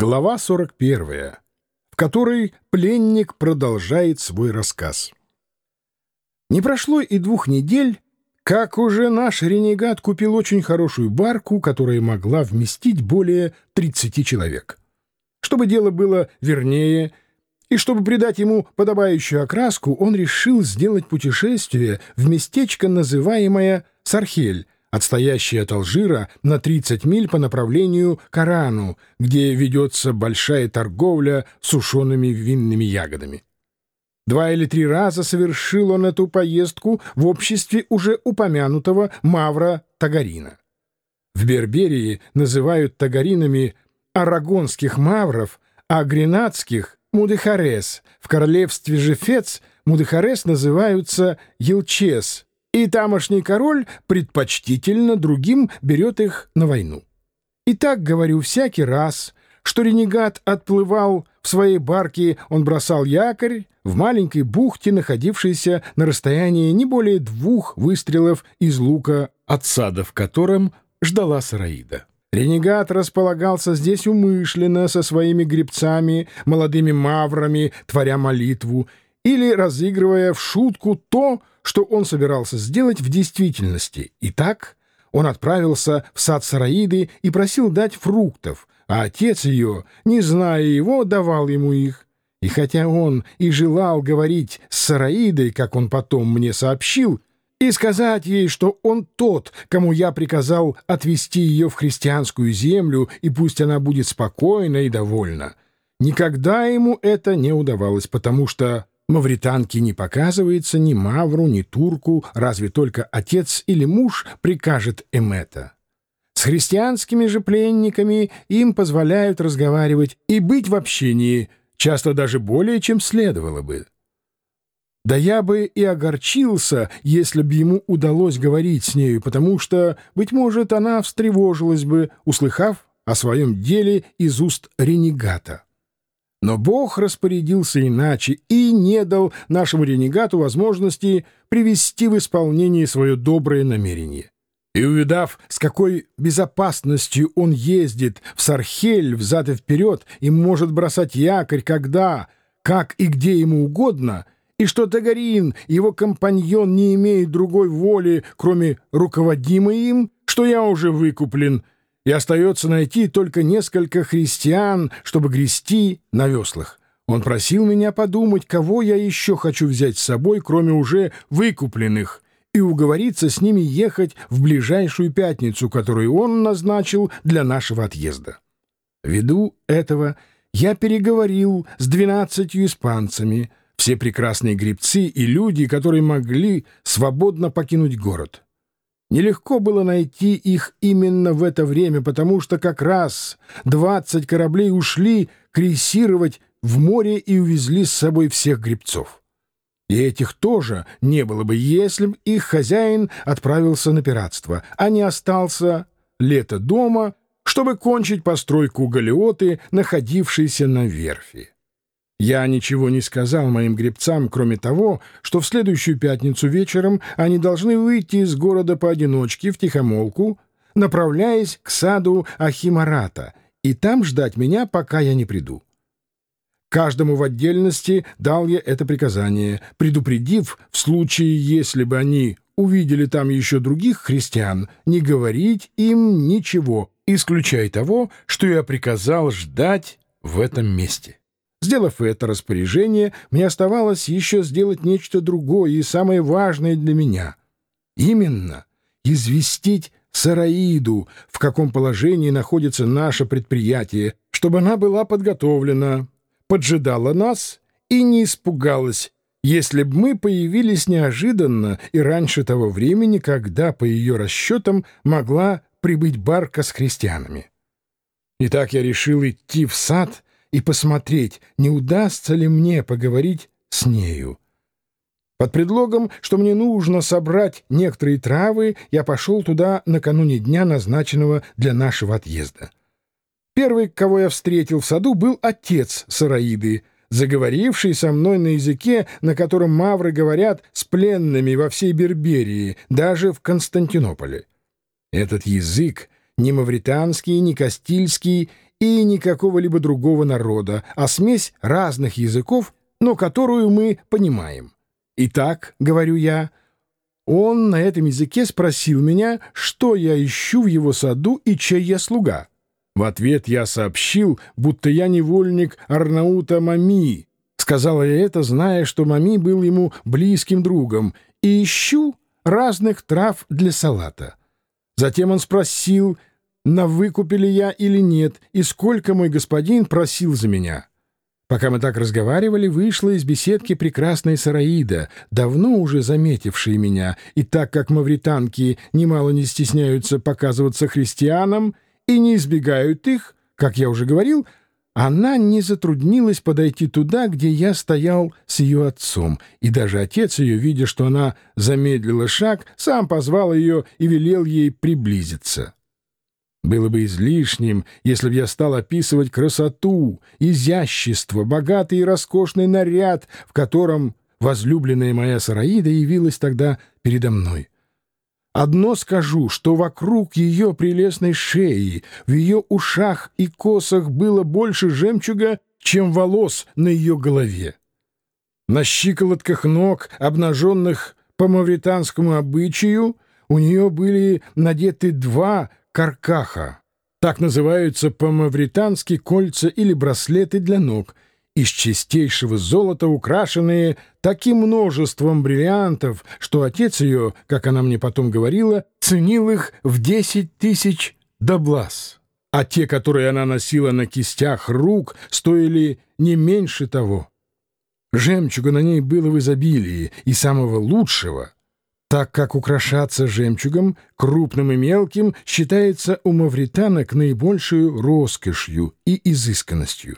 Глава 41, в которой пленник продолжает свой рассказ. Не прошло и двух недель, как уже наш ренегат купил очень хорошую барку, которая могла вместить более 30 человек. Чтобы дело было вернее, и чтобы придать ему подобающую окраску, он решил сделать путешествие в местечко, называемое Сархель, отстоящий от Алжира на 30 миль по направлению к Арану, где ведется большая торговля сушеными винными ягодами. Два или три раза совершил он эту поездку в обществе уже упомянутого Мавра Тагарина. В Берберии называют тагаринами арагонских мавров, а гренадских — мудехарес. В королевстве же Фец мудехарес называются елчес — и тамошний король предпочтительно другим берет их на войну. И так говорю всякий раз, что ренегат отплывал в своей барке, он бросал якорь в маленькой бухте, находившейся на расстоянии не более двух выстрелов из лука, от сада в котором ждала Сараида. Ренегат располагался здесь умышленно со своими гребцами, молодыми маврами, творя молитву, или разыгрывая в шутку то, что он собирался сделать в действительности. Итак, он отправился в сад Сараиды и просил дать фруктов, а отец ее, не зная его, давал ему их. И хотя он и желал говорить с Сараидой, как он потом мне сообщил, и сказать ей, что он тот, кому я приказал отвести ее в христианскую землю, и пусть она будет спокойна и довольна, никогда ему это не удавалось, потому что Мавританке не показывается ни мавру, ни турку, разве только отец или муж прикажет им это. С христианскими же пленниками им позволяют разговаривать и быть в общении, часто даже более, чем следовало бы. Да я бы и огорчился, если бы ему удалось говорить с нею, потому что, быть может, она встревожилась бы, услыхав о своем деле из уст ренегата. Но Бог распорядился иначе и не дал нашему ренегату возможности привести в исполнение свое доброе намерение. И увидав, с какой безопасностью он ездит в Сархель взад и вперед и может бросать якорь когда, как и где ему угодно, и что Тагарин, его компаньон, не имеет другой воли, кроме руководимой им, что я уже выкуплен — и остается найти только несколько христиан, чтобы грести на веслах. Он просил меня подумать, кого я еще хочу взять с собой, кроме уже выкупленных, и уговориться с ними ехать в ближайшую пятницу, которую он назначил для нашего отъезда. Ввиду этого я переговорил с двенадцатью испанцами, все прекрасные гребцы и люди, которые могли свободно покинуть город. Нелегко было найти их именно в это время, потому что как раз двадцать кораблей ушли крейсировать в море и увезли с собой всех гребцов. И этих тоже не было бы, если бы их хозяин отправился на пиратство, а не остался лето дома, чтобы кончить постройку галеоты, находившейся на верфи. Я ничего не сказал моим гребцам, кроме того, что в следующую пятницу вечером они должны выйти из города поодиночке в тихомолку, направляясь к саду Ахимарата, и там ждать меня, пока я не приду. Каждому в отдельности дал я это приказание, предупредив, в случае, если бы они увидели там еще других христиан, не говорить им ничего, исключая того, что я приказал ждать в этом месте. Сделав это распоряжение, мне оставалось еще сделать нечто другое и самое важное для меня. Именно известить Сараиду, в каком положении находится наше предприятие, чтобы она была подготовлена, поджидала нас и не испугалась, если бы мы появились неожиданно и раньше того времени, когда, по ее расчетам, могла прибыть барка с христианами. Итак, я решил идти в сад — и посмотреть, не удастся ли мне поговорить с нею. Под предлогом, что мне нужно собрать некоторые травы, я пошел туда накануне дня, назначенного для нашего отъезда. Первый, кого я встретил в саду, был отец Сараиды, заговоривший со мной на языке, на котором мавры говорят с пленными во всей Берберии, даже в Константинополе. Этот язык, ни мавританский, ни кастильский, и не какого-либо другого народа, а смесь разных языков, но которую мы понимаем. Итак, говорю я, он на этом языке спросил меня, что я ищу в его саду и чей я слуга. В ответ я сообщил, будто я невольник Арнаута Мами. Сказала я это, зная, что Мами был ему близким другом, и ищу разных трав для салата. Затем он спросил, на выкупе ли я или нет, и сколько мой господин просил за меня. Пока мы так разговаривали, вышла из беседки прекрасная Сараида, давно уже заметившая меня, и так как мавританки немало не стесняются показываться христианам и не избегают их, как я уже говорил, она не затруднилась подойти туда, где я стоял с ее отцом, и даже отец ее, видя, что она замедлила шаг, сам позвал ее и велел ей приблизиться. Было бы излишним, если бы я стал описывать красоту, изящество, богатый и роскошный наряд, в котором возлюбленная моя Сараида явилась тогда передо мной. Одно скажу, что вокруг ее прелестной шеи, в ее ушах и косах было больше жемчуга, чем волос на ее голове. На щиколотках ног, обнаженных по мавританскому обычаю, у нее были надеты два каркаха. Так называются по-мавритански кольца или браслеты для ног, из чистейшего золота украшенные таким множеством бриллиантов, что отец ее, как она мне потом говорила, ценил их в десять тысяч доблас. А те, которые она носила на кистях рук, стоили не меньше того. Жемчуга на ней было в изобилии и самого лучшего — так как украшаться жемчугом, крупным и мелким, считается у мавританок наибольшую роскошью и изысканностью.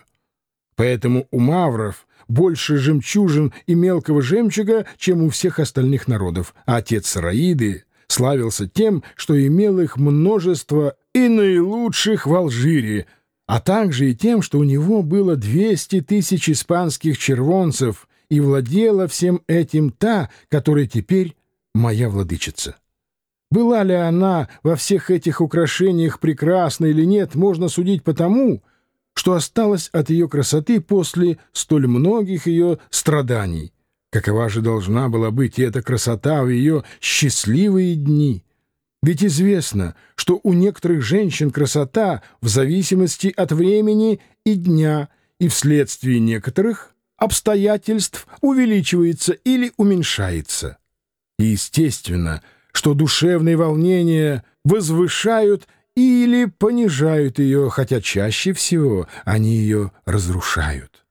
Поэтому у мавров больше жемчужин и мелкого жемчуга, чем у всех остальных народов, а отец Сараиды славился тем, что имел их множество и наилучших в Алжире, а также и тем, что у него было 200 тысяч испанских червонцев, и владела всем этим та, которая теперь моя владычица. Была ли она во всех этих украшениях прекрасна или нет, можно судить по тому, что осталось от ее красоты после столь многих ее страданий. Какова же должна была быть эта красота в ее счастливые дни? Ведь известно, что у некоторых женщин красота в зависимости от времени и дня, и вследствие некоторых обстоятельств увеличивается или уменьшается. И естественно, что душевные волнения возвышают или понижают ее, хотя чаще всего они ее разрушают.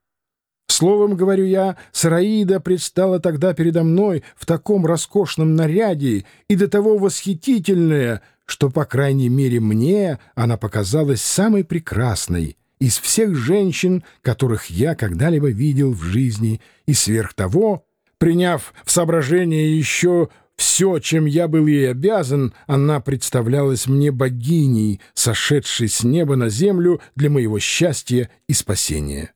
Словом, говорю я, Сараида предстала тогда передо мной в таком роскошном наряде и до того восхитительная, что, по крайней мере, мне она показалась самой прекрасной из всех женщин, которых я когда-либо видел в жизни, и сверх того Приняв в соображение еще все, чем я был ей обязан, она представлялась мне богиней, сошедшей с неба на землю для моего счастья и спасения.